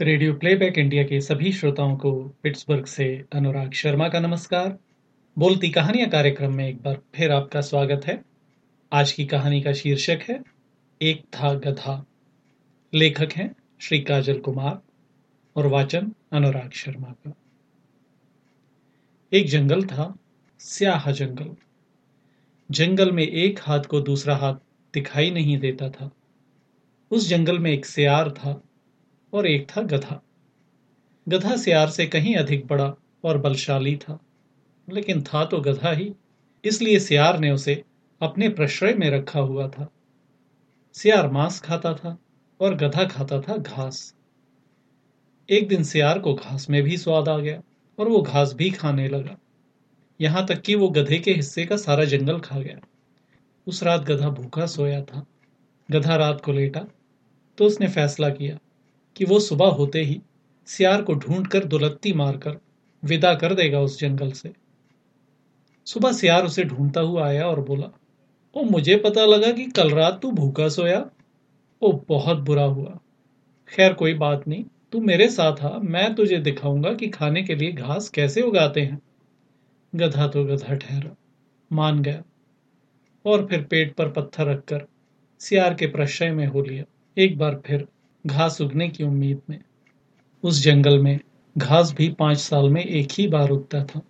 Radio playback India के सभी श्रोताओं को पिट्सबर्ग से अनुराग शर्मा का नमस्कार। बोलती कहानियाँ कार्यक्रम में एक बार फिर आपका स्वागत है। आज की कहानी का शीर्षक है, एक था गधा। लेखक हैं श्री काजल कुमार और वाचन अनुराग शर्मा का। एक जंगल था, स्याह जंगल। जंगल में एक हाथ को दूसरा हाथ दिखाई नहीं देता था। उस जंगल में एक सियार था। और एक था गधा। गधा सियार से कहीं अधिक बड़ा और बलशाली था, लेकिन था तो गधा ही, इसलिए सियार ने उसे अपने प्रश्रय में रखा हुआ था। सियार मांस खाता था और गधा खाता था घास। एक दिन सियार को घास में भी स्वाद आ गया और वो घास भी खाने लगा। यहाँ तक कि वो गधे के हिस्से का सारा जंगल खा गया। उस रात गधा भूखा सोया था। गधा रात को लेटा तो उसने फैसला किया कि वो सुबह होते ही सियार को ढूंढकर दुलत्ती मारकर विदा कर देगा उस जंगल से। सुबह सियार उसे ढूंढता हुआ आया और बोला, ओ, मुझे पता लगा कि कल रात तू भूखा सोया। ओ, बहुत बुरा हुआ। खैर, कोई बात नहीं, तू मेरे साथ आ, मैं तुझे दिखाऊँगा कि खाने के लिए घास कैसे उगाते हैं गधा तो गधा ठहरा, मान गया और फिर पेट पर पत्थर रखकर सियार के प्रशय में हो लिया। एक बार फिर घास उगने की उम्मीद में। उस जंगल में घास भी पाँच साल में एक ही बार उगता था।